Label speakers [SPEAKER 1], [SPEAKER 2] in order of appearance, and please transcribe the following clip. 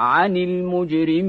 [SPEAKER 1] عن المجرمين